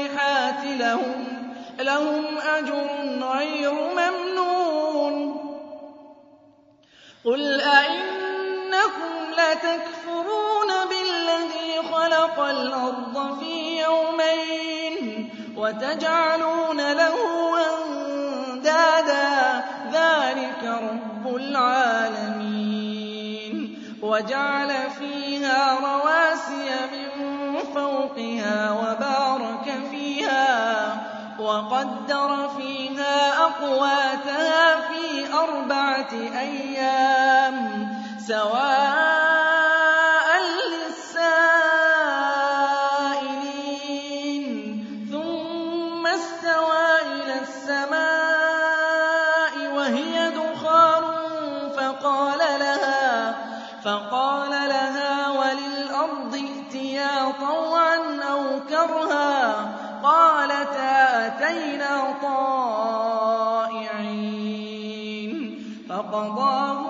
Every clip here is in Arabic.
الصالحات لهم لهم أجر غير ممنون. قل أئنكم لتكفرون بالذي خلق الأرض في يومين وتجعلون له أندادا ذلك رب العالمين. وجعل فيها رواسي من فوقها وبارك وقدر فيها أقواتها في أربعة أيام سواء طائعين فقضاهن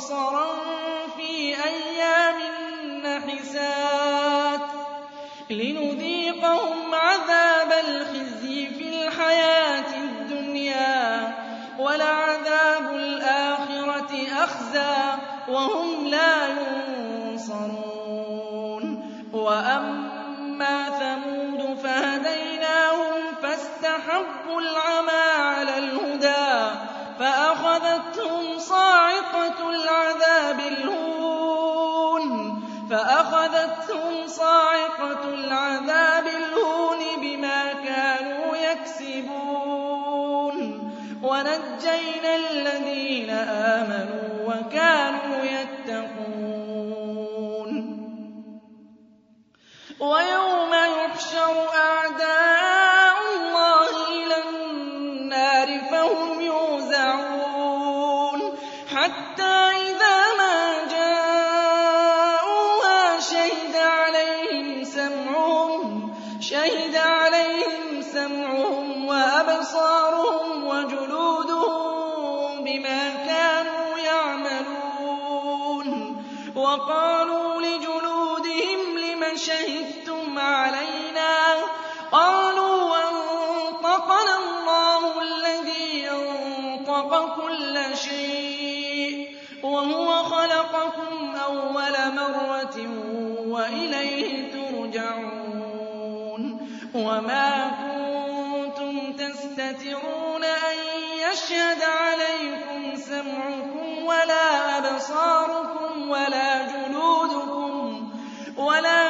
صرصرا في أيام نحسات لنذيقهم عذاب الخزي في الحياة الدنيا ولعذاب الآخرة أخزى وهم لا ينصرون وأما ثمود فهديناهم فاستحبوا العمى على الهدى فأخذتهم صاعقة وَنَجَّيْنَا الَّذِينَ آمَنُوا وَكَانُوا يَتَّقُونَ وَيَوْمَ يُحْشَرُ أَعْدَاءُ اللَّهِ إِلَى النَّارِ فَهُمْ يُوزَعُونَ حَتَّىٰ أَنطَقَ كُلَّ شَيْءٍ وَهُوَ خَلَقَكُمْ أَوَّلَ مَرَّةٍ وَإِلَيْهِ تُرْجَعُونَ وَمَا كُنتُمْ تَسْتَتِرُونَ أَن يَشْهَدَ عَلَيْكُمْ سَمْعُكُمْ وَلَا أَبْصَارُكُمْ وَلَا جُلُودُكُمْ وَلَٰكِن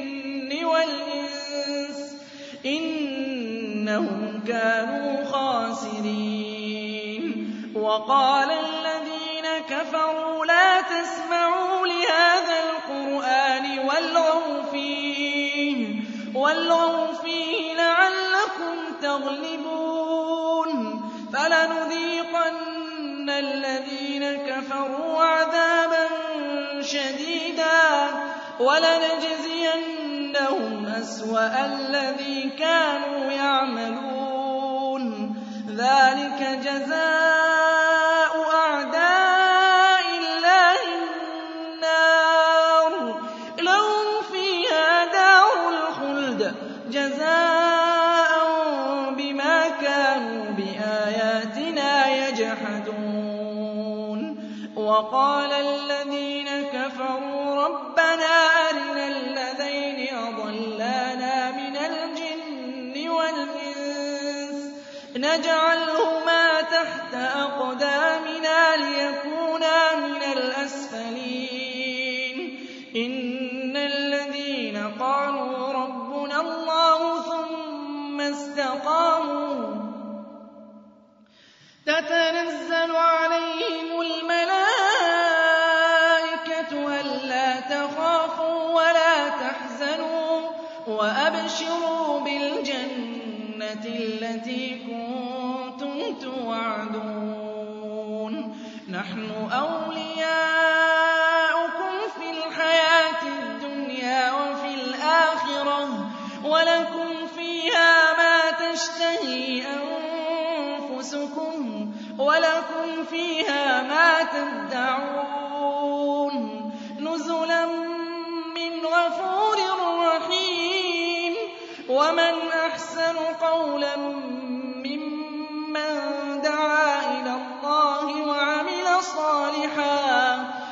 إِنَّهُمْ كَانُوا خَاسِرِينَ. وَقَالَ الَّذِينَ كَفَرُوا لَا تَسْمَعُوا لِهَٰذَا الْقُرْآنِ وَالْغَوْا فِيهِ لَعَلَّكُمْ تَغْلِبُونَ. فَلَنُذِيقَنَّ الَّذِينَ كَفَرُوا عَذَابًا شَدِيدًا وَلَنَجْزِيَنَّهُمْ أَسْوَأَ الَّذِي كَانُوا يَعْمَلُونَ. ذَٰلِكَ جَزَاءُ أَقْدَامِنَا لِيَكُونَا مِنَ الْأَسْفَلِينَ. إِنَّ الَّذِينَ قَالُوا رَبُّنَا اللَّهُ ثُمَّ اسْتَقَامُوا تَتَنَزَّلُ عَلَيْهِمُ نَحْنُ أَوْلِيَاؤُكُمْ فِي الْحَيَاةِ الدُّنْيَا وَفِي الْآخِرَةِ ۖ وَلَكُمْ فِيهَا مَا تَشْتَهِي أَنفُسُكُمْ وَلَكُمْ فِيهَا مَا تَدَّعُونَ.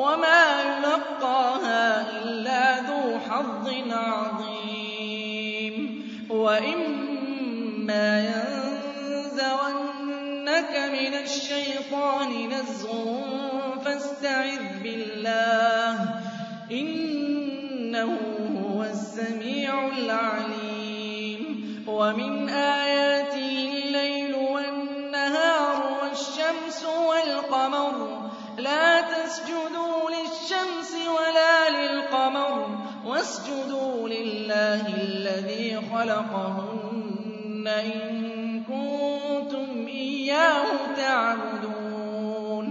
وَمَا يُلَقَّاهَا إِلَّا ذُو حَظٍّ عَظِيمٍ. وَإِمَّا يَنزَغَنَّكَ مِنَ الشَّيْطَانِ نَزْغٌ فَاسْتَعِذْ بِاللَّهِ ۖ إِنَّهُ هُوَ السَّمِيعُ الْعَلِيمُ. وَمِنْ آيَاتِهِ اللَّيْلُ وَالنَّهَارُ وَالشَّمْسُ وَالْقَمَرُ ۚ لَا تَسْجُدُوا لِلشَّمْسِ وَلَا لِلْقَمَرِ وَاسْجُدُوا لِلَّهِ الَّذِي خَلَقَهُنَّ إِن كُنتُمْ إِيَّاهُ تَعْبُدُونَ.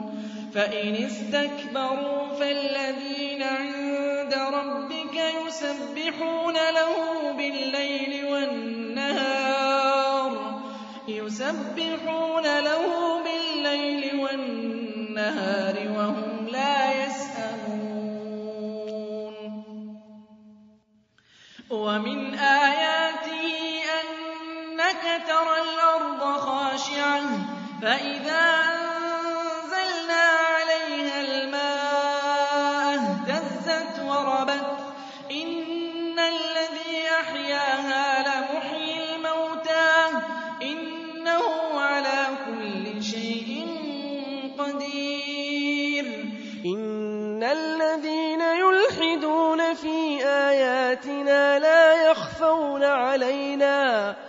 فَإِنِ اسْتَكْبَرُوا فَالَّذِينَ عِندَ رَبِّكَ يُسَبِّحُونَ لَهُ بِاللَّيْلِ وَالنَّهَارِ يُسَبِّحُونَ لَهُ بِاللَّيْلِ وَالنَّهَارِ وَهُمْ لَا يَسْأَمُونَ فَإِذَا أَنزَلْنَا عَلَيْهَا الْمَاءَ اهْتَزَّتْ وَرَبَتْ ۚ. إِنَّ الَّذِي أَحْيَاهَا لَمُحْيِي الْمَوْتَىٰ ۚ. إِنَّهُ عَلَىٰ كُلِّ شَيْءٍ قَدِيرٌ. إِنَّ الَّذِينَ يُلْحِدُونَ فِي آيَاتِنَا لَا يَخْفَوْنَ عَلَيْنَا ۗ.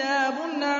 لَكِتَابٌ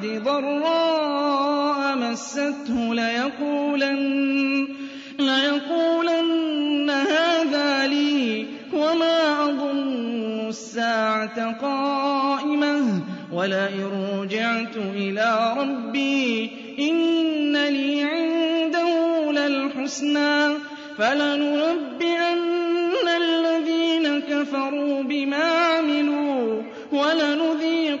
بَعْدِ ضَرَّاءَ مَسَّتْهُ لَيَقُولَنَّ هَٰذَا لِي وَمَا أَظُنُّ السَّاعَةَ قَائِمَةً. وَلَئِن رُّجِعْتُ إِلَىٰ رَبِّي إِنَّ الْحُسْنَىٰ فَلَنُنَبِّئَنَّ الَّذِينَ كَفَرُوا بِمَا عَمِلُوا وَلَنُذِيقَنَّهُم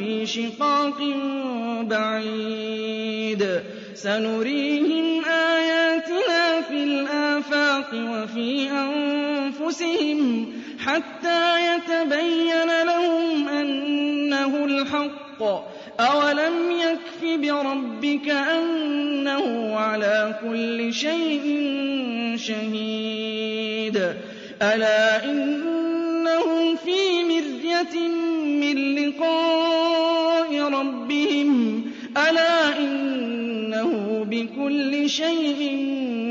فِي شِقَاقٍ بَعِيدٍ. سَنُرِيهِمْ آيَاتِنَا فِي الْآفَاقِ وَفِي أَنفُسِهِمْ حَتَّىٰ يَتَبَيَّنَ لَهُمْ أَنَّهُ الْحَقُّ ۗ. أَوَلَمْ يَكْفِ بِرَبِّكَ أَنَّهُ عَلَىٰ كُلِّ شَيْءٍ شَهِيدٌ. أَلَا إِنَّهُمْ فِي مِرْيَةٍ مِّن لِّقَاءِ رَبِّهِمْ أَلَا إِنَّهُ بِكُلِّ شَيْءٍ مُّحِيطٌ